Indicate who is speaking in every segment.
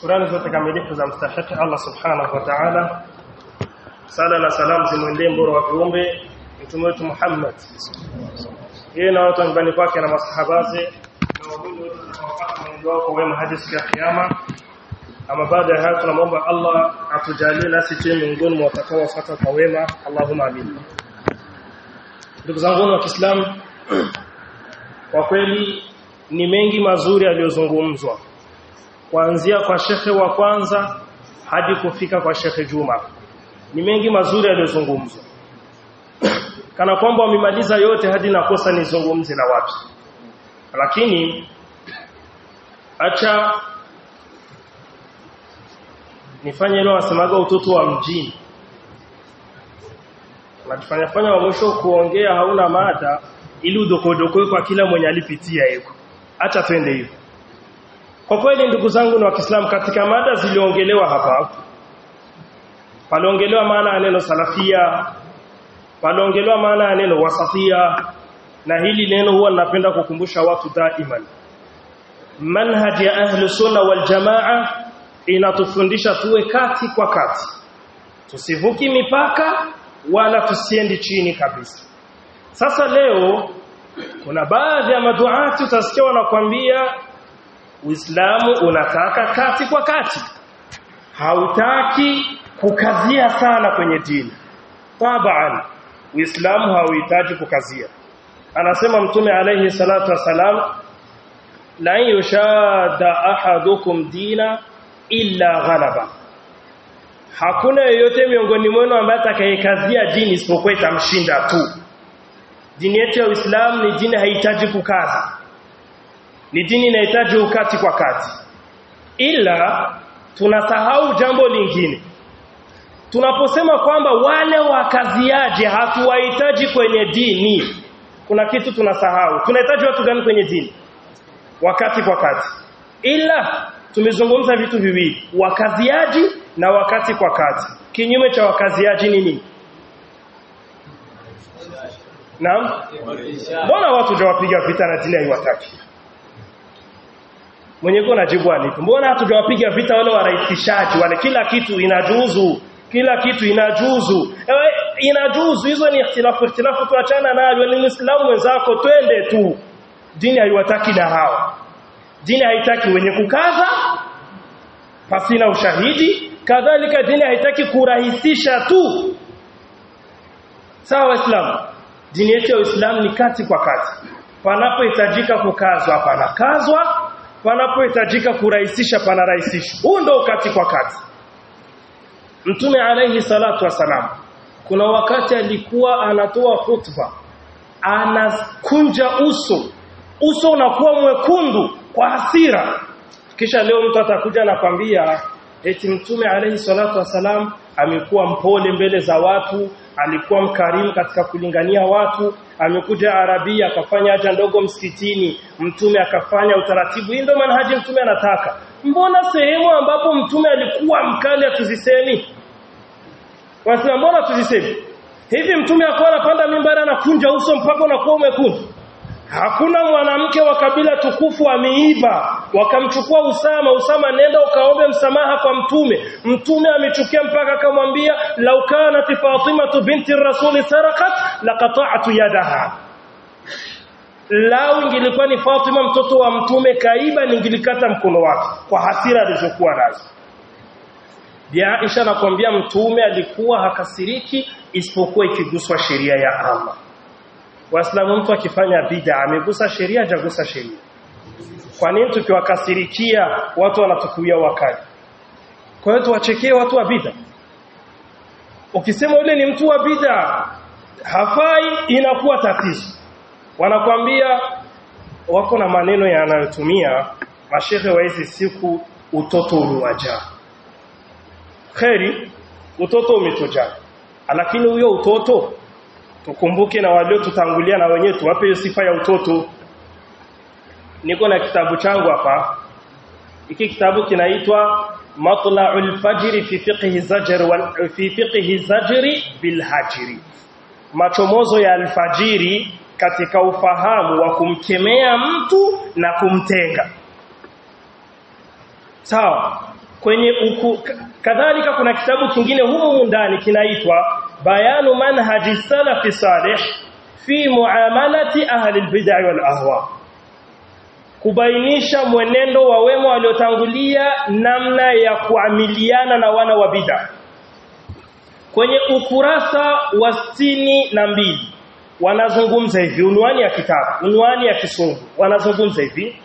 Speaker 1: Shukrani zote kamilifu za mstahiki Allah subhanahu wa ta'ala. Sala na salamu zimwendee mbora wa viumbe mtume wetu Muhammad. Yeye na watu nyumbani kwake na masahabaze na waumini wote watakaofuata mwenendo wao kwa wema hadi siku ya kiyama. Ama baada ya hayo tunamwomba Allah atujalie nasi tuwe miongoni mwa watakaofuata kwa wema. Allahumma amin. Ndugu zangu wa Kiislamu, kwa kweli ni mengi mazuri yaliyozungumzwa kuanzia kwa shekhe wa kwanza hadi kufika kwa shekhe Juma. Ni mengi mazuri yaliyozungumzwa. Kana kwamba wamemaliza yote hadi nakosa nizungumze na wapi Lakini acha nifanye leo wasemaga utoto wa mjini. Unajifanya fanya wa mwisho kuongea hauna mada ili udokodokoe kwa kila mwenye alipitia yuko. Acha twende hivyo. Kwa kweli ndugu zangu na wa Kiislamu katika mada ziliongelewa hapa paliongelewa maana ya neno salafia paliongelewa maana ya neno wasafia na hili neno huwa ninapenda kukumbusha watu daiman. Manhaj ya Ahlus sunna wal jamaa inatufundisha tuwe kati kwa kati. Tusivuki mipaka wala tusiendi chini kabisa. Sasa leo kuna baadhi ya maduati utasikia wanakwambia Uislamu unataka kati kwa kati. Hautaki kukazia sana kwenye dini. Taban, Uislamu hauhitaji kukazia. Anasema Mtume alayhi salatu wasalam la yushada ahadukum dina illa ghalaba. Hakuna yeyote miongoni mwenu ambaye atakayekazia dini isipokuwa itamshinda tu. Dini yetu ya Uislamu ni dini haihitaji kukaza ni dini inahitaji ukati kwa kati. Ila tunasahau jambo lingine. Tunaposema kwamba wale wakaziaje hatuwahitaji kwenye dini. Kuna kitu tunasahau. Tunahitaji watu gani kwenye dini? Wakati kwa kati. Ila tumezungumza vitu viwili. Wakaziaji na wakati kwa kati. Kinyume cha wakaziaji ni nini? Naam? Mbona watu jawapiga vita na dini haiwataki mwenye Mungu anajibu alipo mbona hatujawapiga vita wale warahisishaji wale kila kitu inajuzu. Kila kitu inajuzu. Ewe, inajuzu. Hizo ni ikhtilafu. Ikhtilafu tuachana nayo. Ni muislamu wenzako twende tu. Dini haiwataki na hao dini haitaki wenye kukaza pasina ushahidi. Kadhalika dini haitaki kurahisisha tu. Sawa waislamu? Dini yetu ya uislamu ni kati kwa kati. Panapohitajika kukazwa panakazwa panapohitajika kurahisisha panarahisisha huu ndio kati kwa kati. Mtume alayhi salatu wasalam kuna wakati alikuwa anatoa khutba anakunja uso. Uso unakuwa mwekundu kwa hasira. Kisha leo mtu atakuja anakwambia eti mtume alayhi salatu wasalam amekuwa mpole mbele za watu alikuwa mkarimu katika kulingania watu amekuja Arabia akafanya haja ndogo msikitini. Mtume akafanya utaratibu. Hii ndio manhaji mtume anataka. Mbona sehemu ambapo mtume alikuwa mkali atuzisemi wasema mbona tuzisemi hivi mtume akawa anapanda mimbara anakunja uso mpaka unakuwa umekunja Hakuna mwanamke wa kabila tukufu ameiba. Wakamchukua Usama. Usama nenda ukaombe msamaha kwa mtume. Mtume amechukia mpaka akamwambia lau kanat Fatima binti rasuli sarakat laqata'tu yadaha. Lau ingilikuwa ni Fatima mtoto wa mtume kaiba ningilikata mkono wake kwa hasira alizokuwa nazo. Bi Aisha anakuambia mtume alikuwa hakasiriki isipokuwa ikiguswa sheria ya Allah Waislamu mtu akifanya bid'a amegusa sheria jagusa sheria. Kwa nini tukiwakasirikia watu wanatukuia wakali? Kwa hiyo tuwachekee watu wa bid'a. Ukisema yule ni mtu wa bid'a hafai inakuwa tatizo. Wanakwambia wako na maneno yanayotumia mashehe wa hizi siku utoto umewajaa. Kheri utoto umetujaa. Lakini huyo utoto tukumbuke na walio tutangulia na wenyewe tuwape sifa ya utoto. Niko na kitabu changu hapa. Hiki kitabu kinaitwa matla'ul fajri fi fiqhi zajr wal fi fiqhi zajri bil hajri. Machomozo ya alfajiri katika ufahamu wa kumkemea mtu na kumtenga. Sawa. Kwenye kadhalika kuna kitabu kingine humu ndani kinaitwa bayanu manhaji salafi salih fi muamalati ahli albid'ah wal ahwa. Kubainisha mwenendo wa wema waliotangulia namna ya kuamiliana na wana wa bid'ah kwenye ukurasa wa na mbili wanazungumza hivi unwani ya kitabu unwani ya kisungu wanazungumza hivi.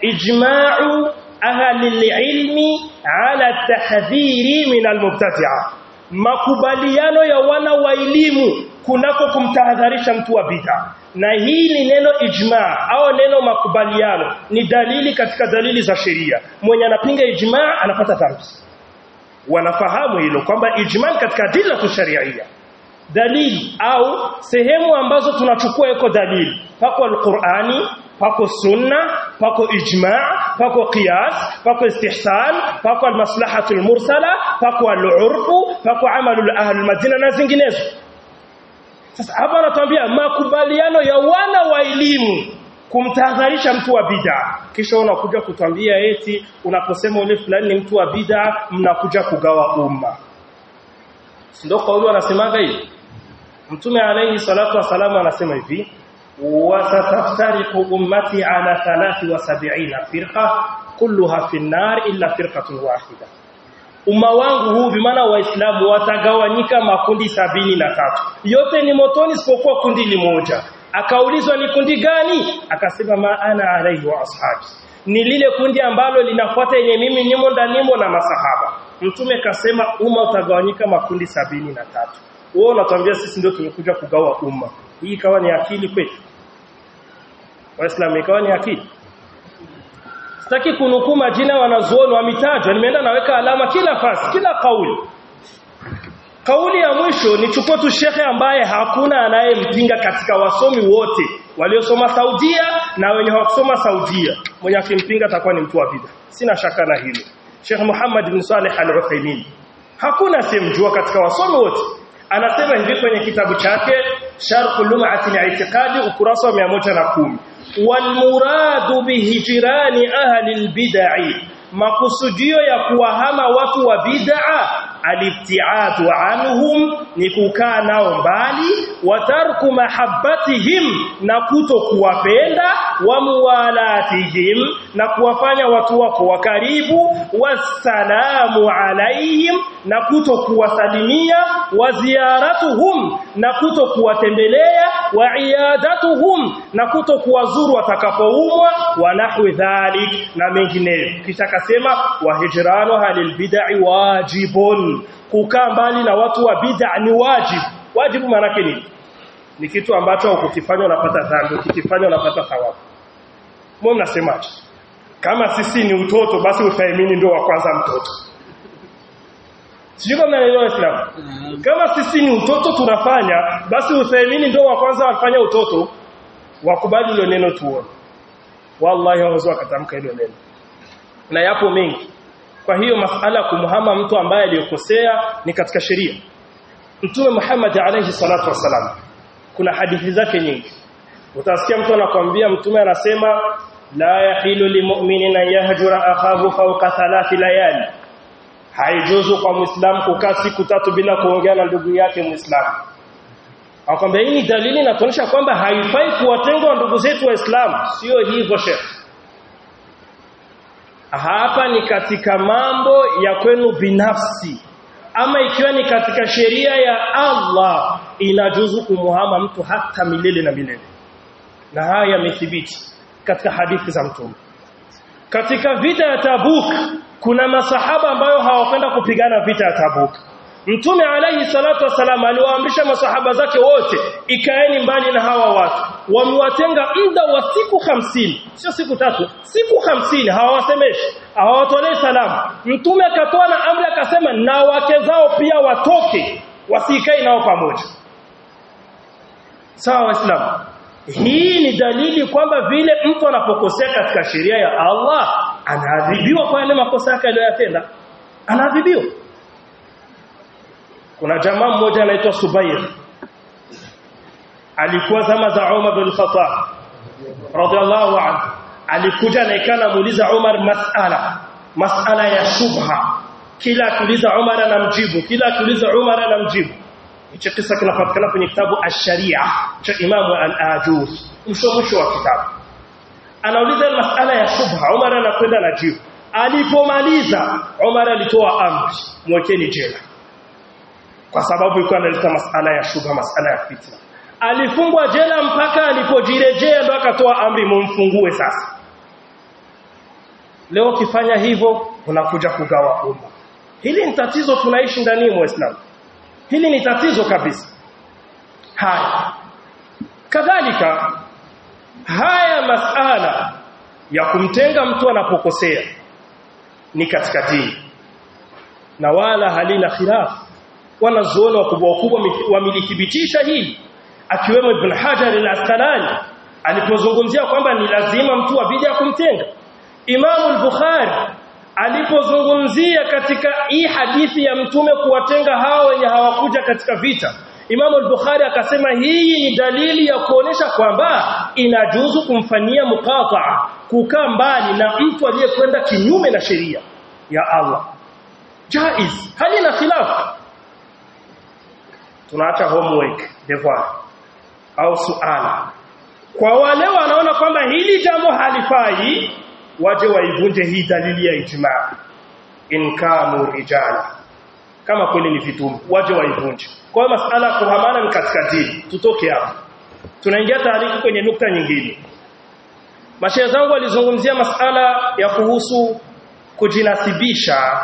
Speaker 1: Ijma'u ahli alilmi ala tahdhiri min almubtadi'a makubaliano ya wana wa elimu kunako kumtahadharisha mtu wa bid'a. Na hii ni neno ijma au neno makubaliano. Ni dalili katika dalili za sheria. Mwenye anapinga ijma anapata dhambi. Wanafahamu hilo kwamba ijma katika dini tu sharia. Dalili au sehemu ambazo tunachukua iko dalili. Pako alqurani pako sunna pako ijma pako qiyas pako istihsan pako almaslahatu almursala pako alurfu pako amalu ahli almadina na zinginezo. Sasa hapa anatuambia makubaliano ya wana wa elimu kumtahadharisha mtu wa bid'a. Kisha unakuja kutwambia eti unaposema yule fulani ni mtu wa bid'a mnakuja kugawa umma. Ndio kauli wanasemaga hivi? Mtume alayhi salatu wasalamu anasema hivi wasataftariqu ummati على 73 firqa كلها في النار إلا firqatun wahida. Umma wangu huu bimaana waislamu watagawanyika makundi sabini na tatu. Yote ni motoni isipokuwa kundi limoja. Akaulizwa ni kundi gani? Akasema ma ana alaihi wa ashabi. Ni lile kundi ambalo linafuata yenye mimi nimo ndanimo na masahaba. Mtume kasema umma utagawanyika makundi sabini na tatu. Wewe unatuambia sisi ndio tumekuja kugawa umma. Hii ikawa ni akili kwetu waislamu ikawa ni akili. Sitaki kunukuu majina wanazuoni wametajwa nimeenda naweka alama kila fasi kila kauli. Kauli ya mwisho ni chukua tu shekhe ambaye hakuna anayempinga katika wasomi wote waliosoma Saudia na wenye hawakusoma Saudia. Mwenye akimpinga atakuwa ni mtu wa bid'a. Sina shaka na hilo. Sheikh Muhammad bin Saleh Al-Uthaymeen hakuna asiyemjua katika wasomi wote. Anasema hivi kwenye kitabu chake Sharh Lum'at al-I'tiqad ukurasa wa 110 walmuradu bihijrani ahli albid'i. Makusudio ya kuwahama watu wa bid'a alibtiadu anhum ni kukaa nao mbali watarku mahabbatihim na kuto kuwapenda wa muwalatihim na kuwafanya watu wako wa karibu wasalamu alaihim na kuto kuwasalimia wa ziyaratuhum na kuto kuwatembelea wa iadatuhum na kuto kuwazuru watakapoumwa wa nahwi dhalik na mengineyo. Kisha akasema wa hijranu halil bid'i wajibun. Kukaa mbali na watu wa bid'a ni wajibu. Wajibu maana yake nini? Ni kitu ambacho ukikifanya unapata dhambi ukikifanya unapata thawabu. Mwa mnasemaje? Kama sisi ni utoto basi utaamini ndio wa kwanza mtoto Sijui kama naelewa Islam. Kama sisi ni utoto tunafanya, basi uthaimini ndio wa kwanza wafanya utoto. Wakubali hilo neno tuone. Wallahi hawezi wakatamka hilo neno. Na yapo mengi. Kwa hiyo masala kumhama mtu ambaye aliyokosea ni katika sheria. Mtume Muhammad alayhi salatu wasalam kuna hadithi zake nyingi. Utasikia mtu anakuambia mtume anasema la yahilu limu'minin yahjura akhahu fawqa thalathi layali haijuzu kwa muislamu kukaa siku tatu bila kuongea na ndugu yake muislamu. Akwambia hii ni dalili inatuonyesha kwamba haifai kuwatengwa ndugu zetu waislamu sio hivyo shekh hapa ni katika mambo ya kwenu binafsi. Ama ikiwa ni katika sheria ya Allah inajuzu kumuhama mtu hata milele na milele. Na haya yamethibiti katika hadithi za mtume katika vita ya Tabuk kuna masahaba ambayo hawakwenda kupigana vita ya Tabuk. Mtume alayhi salatu wasalam aliwaamrisha masahaba zake wote ikaeni mbali na hawa watu. Wamewatenga muda wa siku hamsini sio siku tatu siku hamsini hawawasemeshi hawatolei salamu. Mtume akatoa na amri akasema na wake zao pia watoke wasikae nao pamoja. Sawa waislamu hii ni dalili kwamba vile mtu anapokosea katika sheria ya Allah anaadhibiwa kwa yale makosa yake aliyoyatenda. Anaadhibiwa. Kuna jamaa mmoja anaitwa Subair. Alikuwa zama za Umar bin Khattab radhiallahu anhu. Alikuja na ikana muuliza Umar masala masala ya shubha. Kila akiuliza Umar anamjibu kila akiuliza Umar anamjibu hicho kisa kinapatikana kwenye kitabu Ash-Sharia cha Imam al-ajuz mwisho wa kitabu. Anauliza masala ya shubha Umar anakwenda na jibu. Alipomaliza Umar alitoa amri mwekeni jela. Kwa sababu ilikuwa analeta masala ya shubha masala ya fitna. Alifungwa jela mpaka alipojirejea ndo akatoa amri mumfungue sasa. Leo ukifanya hivyo unakuja kugawa umma. Hili ni tatizo tunaishi ndani mwa Uislamu hili ni tatizo kabisa. Haya. Kadhalika haya masala ya kumtenga mtu anapokosea ni katika dini. Na wala halina khilaf. Wanazuoni wakubwa wakubwa wamelithibitisha hili. Akiwemo Ibn Hajar al-Asqalani alipozungumzia kwamba ni lazima mtu abidi kumtenga. Imam al-Bukhari alipozungumzia katika hii hadithi ya mtume kuwatenga hao wenye hawakuja katika vita Imam al-Bukhari akasema hii ni dalili ya kuonesha kwamba inajuzu kumfanyia muqata'a kukaa mbali na mtu aliyekwenda kinyume na sheria ya Allah. Jaiz halina khilaf tunaacha homework devoir au suala. Kwa wale wanaona kwamba hili jambo halifai waje waivunje hii dalili ya ijma. In kanu rijala. Kama kweli ni vitume waje waivunje. Kwa hiyo masala kuhamana ni katika dini. Tutoke hapo. Tunaingia taarifa kwenye nukta nyingine. Mashehe zangu walizungumzia masala ya kuhusu kujinasibisha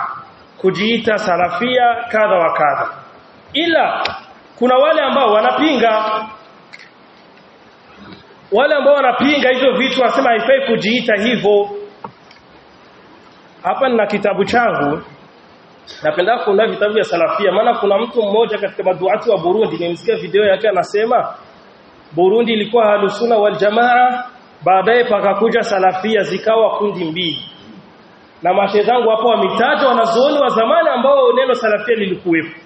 Speaker 1: kujiita salafia kadha wa kadha. Ila kuna wale ambao wanapinga. Wale ambao wanapinga hivyo vitu wanasema haifai kujiita hivyo hapa nina kitabu changu. Napenda kuunda vitabu vya salafia maana kuna mtu mmoja katika maduati wa Burundi nimesikia video yake anasema Burundi ilikuwa halusuna wal jamaa baadaye pakakuja salafia zikawa kundi mbili. Na mashe zangu hapo wamitaja wanazuoni wa zamani ambao neno salafia lilikuwepo.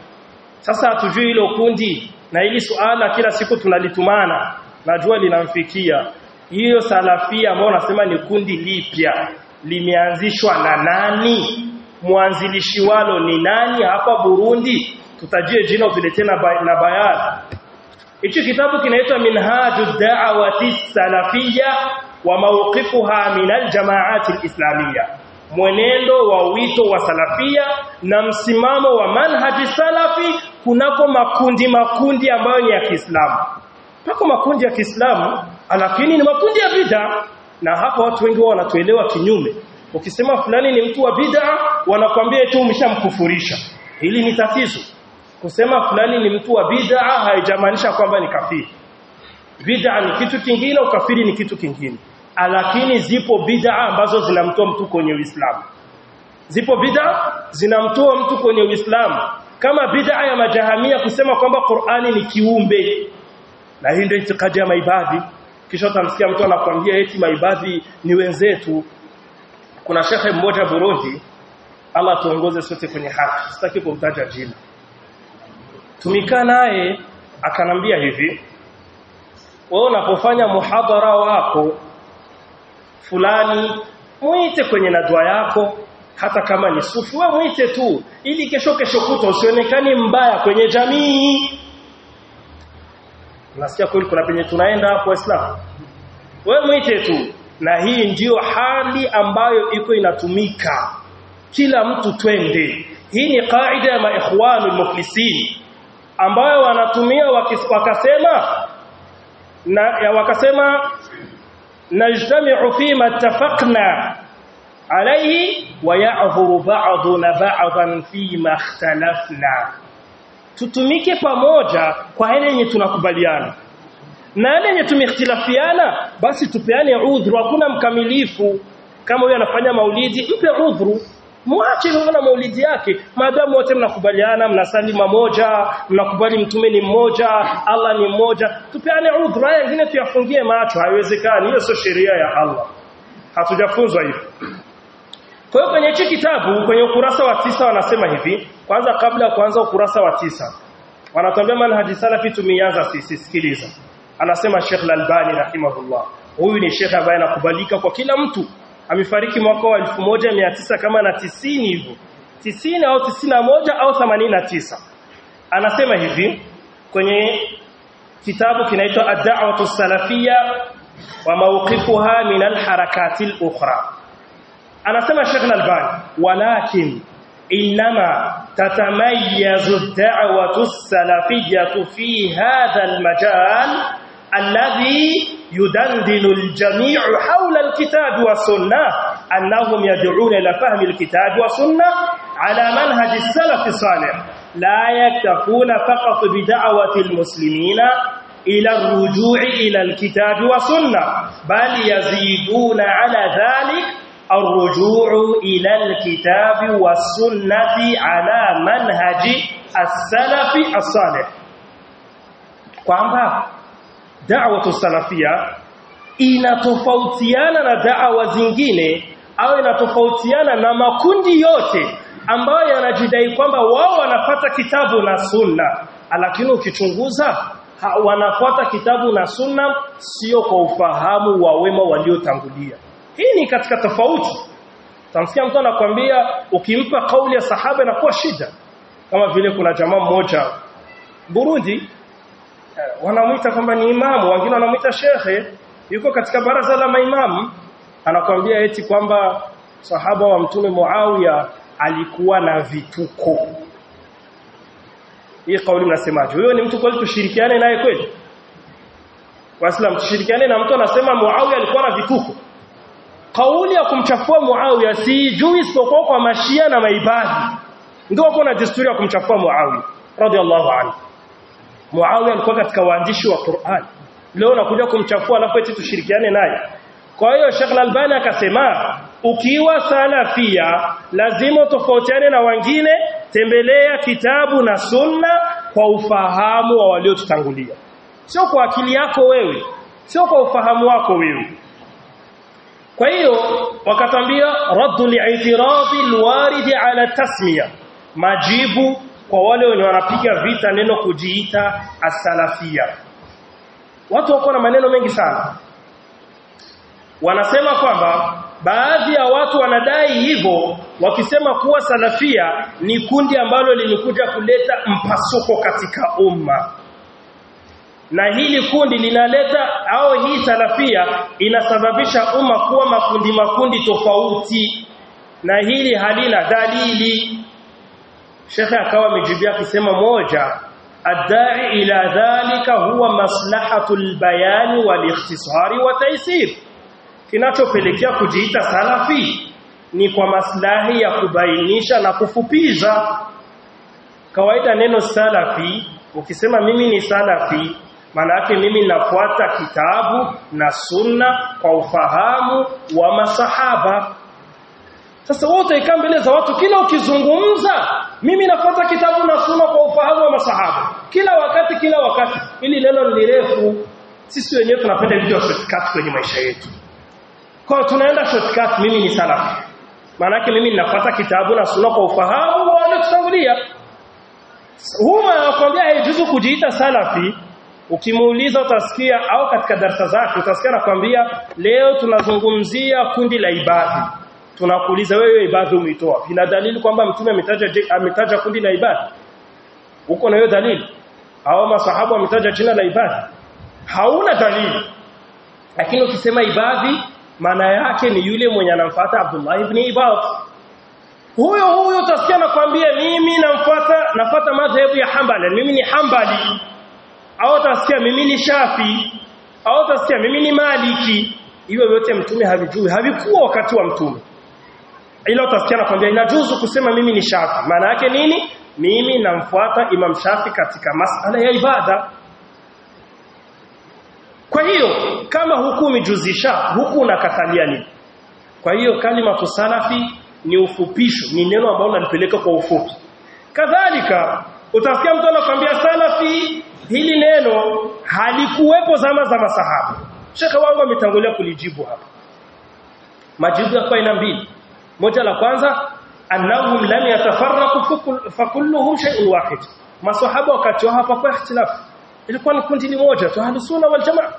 Speaker 1: Sasa hatujui hilo kundi na hili suala kila siku tunalitumana najua linamfikia. Hiyo salafia ambao nasema ni kundi lipya limeanzishwa na nani? Mwanzilishi walo ni nani hapa Burundi? Tutajie jina utuletee na, ba na bayani. Hichi kitabu kinaitwa minhaju da'wati salafia wa mawqifuha min aljamaati alislamiyya. Mwenendo wa wito wa salafia na msimamo wa manhaji salafi kunako makundi makundi ambayo ni ya Kiislamu. Pako makundi ya Kiislamu lakini ni makundi ya bid'a na hapa watu wengi wao wanatuelewa kinyume. Ukisema fulani ni mtu wa bid'a wanakwambia tu umeshamkufurisha. Hili ni tatizo. Kusema fulani ni mtu wa bid'a haijamaanisha kwamba ni kafiri. Bid'a ni kitu kingine ukafiri ni kitu kingine. Lakini zipo bid'a ambazo zinamtoa mtu kwenye Uislamu. Zipo bid'a zinamtoa mtu kwenye Uislamu. Kama bid'a ya majahamia kusema kwamba Qur'ani ni kiumbe. Na hii ndio itikadi ya maibadhi kisha utamsikia mtu anakuambia eti maibadhi ni wenzetu. Kuna shekhe mmoja Burundi Allah tuongoze sote kwenye haki. Sitaki kumtaja jina. Tumikaa naye akanambia hivi wewe unapofanya muhadhara wako fulani muite kwenye nadwa yako hata kama ni sufu wewe muite tu ili kesho kesho kuto usionekani mbaya kwenye jamii nasikia kweli kuna penye tunaenda hapo waislamu wewe muite tu. Na hii ndio hali ambayo iko inatumika. Kila mtu twende. Hii ni kaida ya maikhwanul muflisin ambayo wanatumia wakis, wakasema na ya wakasema najtami'u fima ittafaqna alayhi wa ya'dhuru ba'duna ba'dan fima ikhtalafna tutumike pamoja kwa yale yenye tunakubaliana. Na yale yenye tumeikhtilafiana basi tupeane udhuru. Hakuna mkamilifu. Kama huyo anafanya maulidi mpe udhuru. Muache hivyo na maulidi yake. Maadamu wote mnakubaliana mnasali mamoja mnakubali mtume ni mmoja Allah ni mmoja tupeane udhuru. Haya wengine tuyafungie macho. Haiwezekani. Hiyo sio sheria ya Allah. Hatujafunzwa hivyo kwa hiyo kwenye hichi kitabu kwenye ukurasa wa tisa wanasema hivi. Kwanza kabla ya kuanza ukurasa wa tisa wanatuambia manhaji salafi tumeanza sisi sikiliza anasema Sheikh Al-Albani rahimahullah. Huyu ni Sheikh ambaye anakubalika kwa kila mtu. Amefariki mwaka wa 1900 kama na tisini hivyo tisini au tisini na moja au themanini na tisa. Anasema hivi kwenye kitabu kinaitwa Ad-Da'watu Salafiyya wa mawqifuha min al-harakati al-ukhra anasema Sheikh Al-Albani walakin inma tatamayyazu ad-da'watu as-salafiyyah fi hadha al-majal alladhi yudandinu al-jami' hawla al-kitab wa sunnah annahum yad'una ila fahmi al-kitab wa sunnah ala manhaj as-salaf as-salih لا يكتفون فقط بدعوة المسلمين إلى الرجوع إلى الكتاب والسنة بل يزيدون على ذلك الرجوع إلى الكتاب والسنة على منهج السلف الصالح kwamba da'watu salafia inatofautiana na da'wa zingine au inatofautiana na makundi yote ambayo yanajidai kwamba wao wanapata kitabu na sunna lakini ukichunguza wanafuata kitabu na sunna sio kwa ufahamu wa wema waliotangulia hii ni katika tofauti tamsikia mtu anakuambia ukimpa kauli ya sahaba inakuwa shida. Kama vile kuna jamaa mmoja Burundi wanamuita kwamba ni imamu wengine wanamuita shekhe yuko katika baraza la maimamu anakuambia eti kwamba sahaba wa mtume Muawiya alikuwa na vituko. Hii kauli mnasemaje? Huyo ni mtu kweli tushirikiane naye kweli? Waislamu tushirikiane na mtu anasema Muawiya alikuwa na vituko kauli ya kumchafua Muawiya si juu isipokuwa kwa mashia na maibadi. Ndio wako na desturi ya kumchafua Muawiya radhiallahu anhu. Muawiya alikuwa katika waandishi wa Qur'an. Leo nakuja kumchafua alafu eti tushirikiane naye. Kwa hiyo Sheikh Al-Albani akasema ukiwa salafia lazima tofautiane na wengine tembelea kitabu na sunna kwa ufahamu wa waliotutangulia. Sio kwa akili yako wewe sio kwa ufahamu wako wewe kwa hiyo wakatambia raddu li'tiradi alwarid ala tasmiya. Majibu kwa wale wenye wanapiga vita neno kujiita asalafia watu wako na maneno mengi sana. Wanasema kwamba baadhi ya watu wanadai hivyo wakisema kuwa salafia ni kundi ambalo limekuja kuleta mpasuko katika umma na hili kundi linaleta au hii salafia inasababisha umma kuwa makundi makundi tofauti. Na hili halina dalili. Shekhe akawa amejibia akisema moja adai ila dhalika huwa maslahatul albayan wal ikhtisari wa taysir. Kinachopelekea kujiita salafi ni kwa maslahi ya kubainisha na kufupiza. Kawaida neno salafi ukisema mimi ni salafi maana yake mimi nafuata kitabu na sunna kwa ufahamu wa masahaba. Sasa wote ikaa mbele za watu kila ukizungumza mimi nafuata kitabu na sunna kwa ufahamu wa masahaba. Kila wakati kila wakati. Ili neno ni refu. Sisi wenyewe tunapenda vitu shortcut kwenye maisha yetu. Kwa tunaenda shortcut mimi ni salafi maana mimi ninafuata kitabu na sunna kwa ufahamu wa wale tutangulia huma anakuambia haijuzu kujiita salafi ukimuuliza utasikia au katika darasa zake utasikia nakwambia leo tunazungumzia kundi la ibadi tunakuuliza wewe ibadhi umeitoa ina dalili kwamba mtume ametaja ametaja kundi la ibadhi? Uko na hiyo dalili? Au masahabu ametaja jina la ibadhi? Hauna dalili. Lakini ukisema ibadi maana yake ni yule mwenye anamfuata Abdullah ibn Ibad huyo huyo utasikia nakwambia mimi namfuata nafuata madhehebu ya Hanbali. Mimi ni Hanbali au utasikia mimi ni Shafi au utasikia mimi ni Maliki. Hiyo yote mtume havijui havikuwa wakati wa mtume. Ila utasikia nakwambia inajuzu kusema mimi ni Shafi. Maana yake nini? Mimi namfuata Imam Shafi katika masala ya ibada. Kwa hiyo kama huku umejuzisha huku unakatalia nini? Kwa hiyo kalima salafi ni ufupisho ni neno ambalo nalipeleka kwa ufupi. Kadhalika utasikia mtu anakuambia salafi hili neno halikuwepo zama za masahaba. Shekhe wangu ametangulia kulijibu hapa. Majibu yako aina mbili. Moja la kwanza annahum lam yatafarraqu fakulluhum shay'un wahid. Masahaba wakati wao hapakuwa ikhtilaf. Ilikuwa ni kundi moja tu ahlus wal jamaa.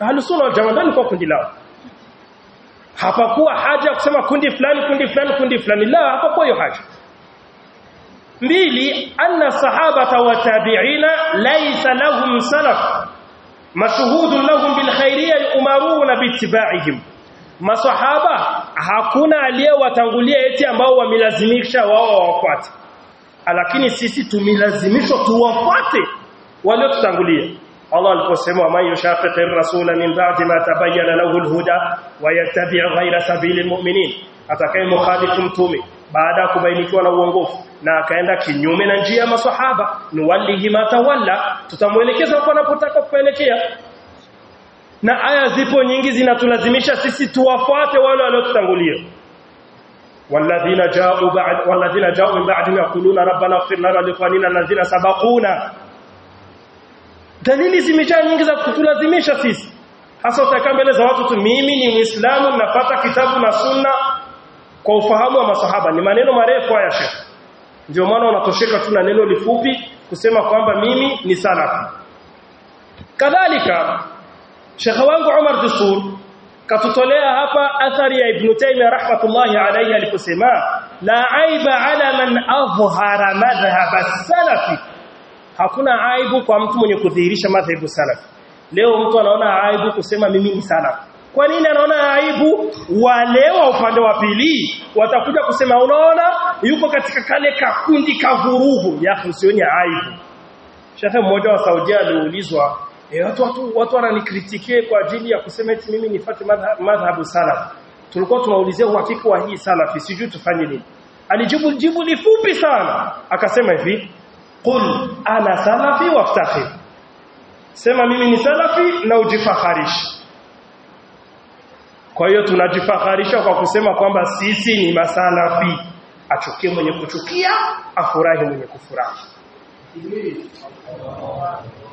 Speaker 1: Ahlus wal jamaa ndio kundi lao. Hapakuwa haja kusema kundi fulani kundi fulani kundi fulani. La hapakuwa hiyo haja mbili anna sahabata wa tabi'ina laysa lahum salaf mashhudun lahum bil khairiyya yu'maruna biittiba'ihim masahaba hakuna aliyewatangulia eti ambao wamelazimisha wao wawafuate lakini sisi tumilazimishwa tuwafuate waliotutangulia Allah aliposema man yushaqiqi ar-rasula min ba'di ma tabayyana lahu al-huda wa yattabi' ghayra sabili al-mu'minin atakaye mukhalifu mtume baada ya kubainikiwa na uongofu na akaenda kinyume na njia ya maswahaba nuwallihi ma tawalla tutamuelekeza huko anapotaka kuelekea na aya zipo nyingi zinatulazimisha sisi tuwafuate wale waliotutangulia والذين جاءوا بعد والذين جاءوا من بعدهم يقولون ربنا اغفر لنا ولإخواننا الذين سبقونا dalili zimejaa nyingi za kutulazimisha sisi hasa utakaa mbele za watu tu mimi ni muislamu napata kitabu na sunna kwa ufahamu wa masahaba ni maneno marefu haya shekhi ndio maana unatosheka tu na neno lifupi kusema kwamba mimi ni salafi kadhalika shekhe wangu Umar Dusur katutolea hapa athari ya Ibn Taymiyyah rahmatullahi alayhi aliposema la aiba ala man adhhara madhhab as-salafi. Hakuna aibu kwa mtu mwenye kudhihirisha madhhabu salafi. Leo mtu anaona aibu kusema mimi ni salafi kwa nini anaona aibu? Wale wa upande wa pili watakuja kusema unaona yuko katika kale kakundi kavurugu ya usioni aibu. Shekhe mmoja wa Saudi aliulizwa e, watu watu watu wananikritike kwa ajili ya kusema eti mimi nifuate madhhabu salaf. Tulikuwa tunaulizia uhakika wa hii salafi sijui tufanye nini. Alijibu jibu lifupi sana. Akasema hivi qul ana salafi waftakhir sema mimi ni salafi na ujifakharisha kwa hiyo tunajifaharisha kwa kusema kwamba sisi ni masalafi. Achukie mwenye kuchukia afurahi mwenye kufurahi.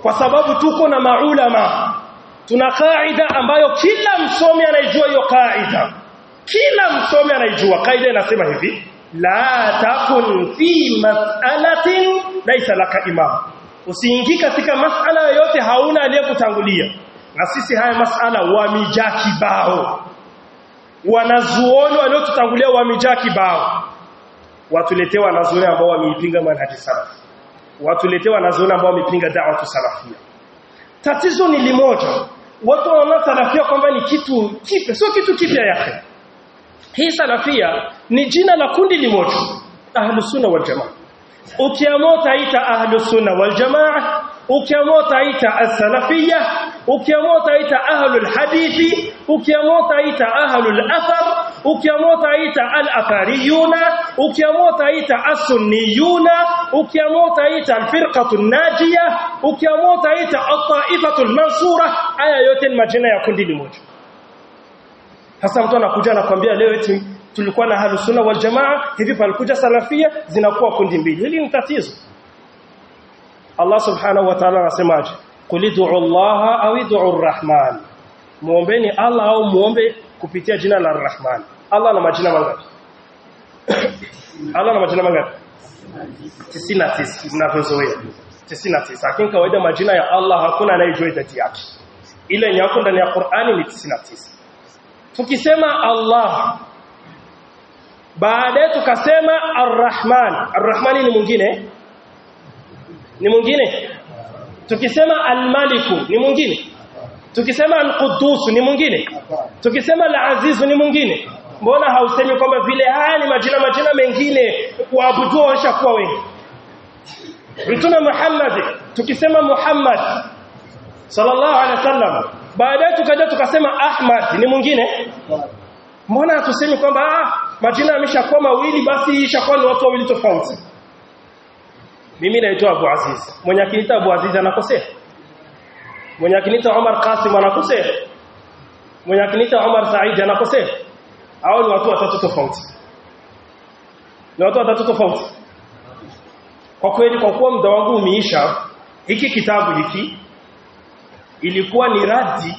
Speaker 1: Kwa sababu tuko na maulama tuna kaida ambayo kila msomi anaijua hiyo kaida. Kila msomi anaijua. Kaida inasema hivi la takun fi mas'alatin laysa laka imam. Usiingie katika mas'ala yoyote hauna aliyekutangulia. Na sisi haya mas'ala wamijaa kibao wanazuoni waliotutangulia wamejaa kibao. Watuletee wanazuoni ambao wameipinga manhaji salaf. Watuletee wanazuoni ambao wamepinga da'wa salafia. Tatizo ni limoja. Watu wanaona salafia kwamba ni kitu kipya sio kitu kipya yake hii salafia ni jina la kundi limoja ahlus sunna wal jamaa. Ukiamua taita ahlus sunna wal jamaa ukiamua taita as-salafiyya ukiamua utaita ahlul hadithi ukiamua utaita ahlul athar ukiamua utaita al-athariyuna ukiamua utaita as-sunniyuna ukiamua utaita al-firqatu an-najiya ukiamua utaita at-ta'ifatu al-mansura haya yote ni majina ya kundi limoja. Sasa mtu anakuja anakuambia leo eti tulikuwa na ahlus sunna wal jamaa hivi palikuja salafia zinakuwa kundi mbili. Hili ni tatizo. Allah subhanahu wa ta'ala anasemaje qul ud'u Allah au ud'u ar-Rahman. Muombeni Allah au muombe kupitia jina la Ar-Rahman. Allah ana majina mangapi? Allah na majina mangapi? 99 mnavyozoea. 99 lakini kawaida majina ya Allah hakuna anayejua idadi yake. Ile yako ndani ya Qur'ani ni 99 tukisema Allah baadaye tukasema Ar-Rahman. Ar-Rahmani ni mwingine? Ni mwingine tukisema Al-Maliku ni mwingine. Tukisema Al-Quddus ni mwingine. Tukisema Al-Aziz ni mwingine. Mbona hausemi kwamba vile haya ni majina majina mengine? Kuabudu washakuwa wengi. Mtume Muhammad tukisema Muhammad sallallahu alaihi wasallam baadaye tukaja tukasema Ahmad ni mwingine. Mbona hatusemi kwamba ah majina yameshakuwa mawili basi ishakuwa ni watu wawili tofauti mimi naitwa Abu Aziz. Mwenye akiniita Abu Aziz anakosea? Mwenye akiniita Omar Qasim anakosea? Mwenye akiniita Omar Said anakosea? Au ni watu watatu tofauti. Ni watu watatu tofauti. Kwa kweli kwa kuwa muda wangu umeisha hiki kitabu hiki ilikuwa ni radi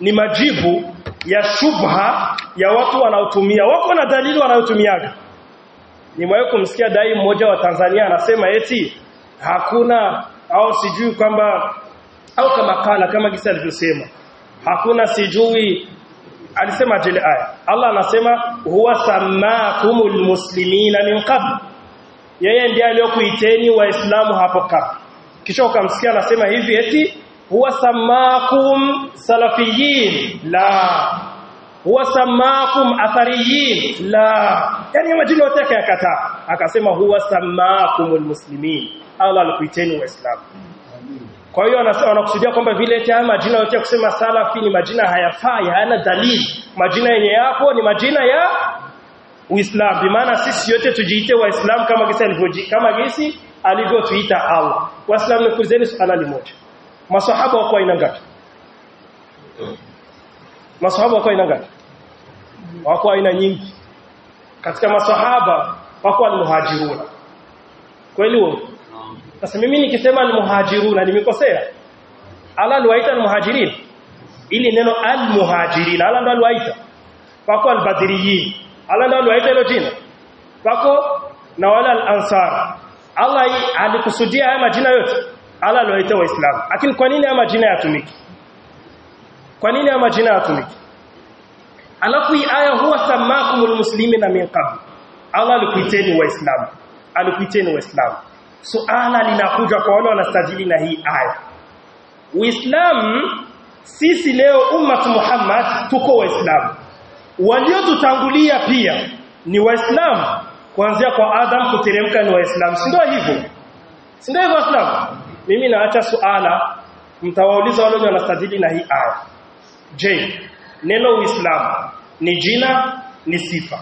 Speaker 1: ni majibu ya shubha ya watu wanaotumia. Wako na dalili wanayotumiaga nimewahi kumsikia dai mmoja wa Tanzania anasema eti hakuna au sijui kwamba au kama kala kama kisa alivyosema hakuna sijui alisema jele aya. Allah anasema huwa samakumul muslimina min qabl. Yeye ndiye aliyokuiteni waislamu hapo kabla. Kisha ukamsikia anasema hivi eti huwa samakum salafiyin la huwa samakum athariyin. La. Yani majina yote yakata akasema huwa samakumul muslimin. Allah alikuiteni waislamu. Kwa hiyo anakusudia kwamba vile haya majina yote kusema salafi ni majina hayafai hayana dalili. Majina yenye yapo ni majina ya Uislamu. Bimaana sisi yote tujiite waislamu kama gisi alivyoji kama gisi alivyotuita Allah. Waislamu kuzeni swala limoja. Masahaba wako aina ngapi masahaba wako aina gani? Wako aina nyingi. Katika masahaba wako almuhajiruna. Kweli wao sasa mimi nikisema almuhajiruna nimekosea? Ala aliwaita almuhajirin? Ili neno almuhajirin ala ndo aliwaita. Wako albadriyin ala ndo aliwaita hilo jina. Wako na wala al-ansar. Allah alikusudia haya majina yote. Ala aliwaita waislamu lakini kwa nini haya majina yatumiki kwa nini ama majina atumiki alafu hii aya huwa samakumul muslimina min qabl. Allah alikuiteni waislamu. Alikuiteni waislamu. Suala linakuja kwa wale wanastajili na hii aya. Uislamu sisi leo ummat Muhammad tuko waislamu. Waliotutangulia pia ni waislamu. Kuanzia kwa Adam kuteremka ni waislamu. Si ndio hivyo? Si ndio waislamu? Mimi naacha suala mtawauliza wale wanastajili na hii aya je neno uislamu ni jina ni sifa?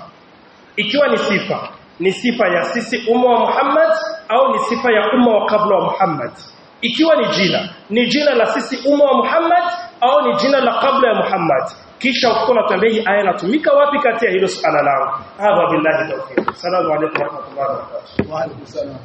Speaker 1: Ikiwa ni sifa ni sifa ya sisi umma wa Muhammad au ni sifa ya umma wa kabla wa Muhammad? Ikiwa ni jina ni jina la sisi umma wa Muhammad au ni jina la kabla ya Muhammad? Kisha uko natuambia hii aya inatumika wapi kati ya hilo suala lao? Hadha billahi tawfiq. Salamu alaykum wa rahmatullahi wa barakatuh.
Speaker 2: Wa alaykum salam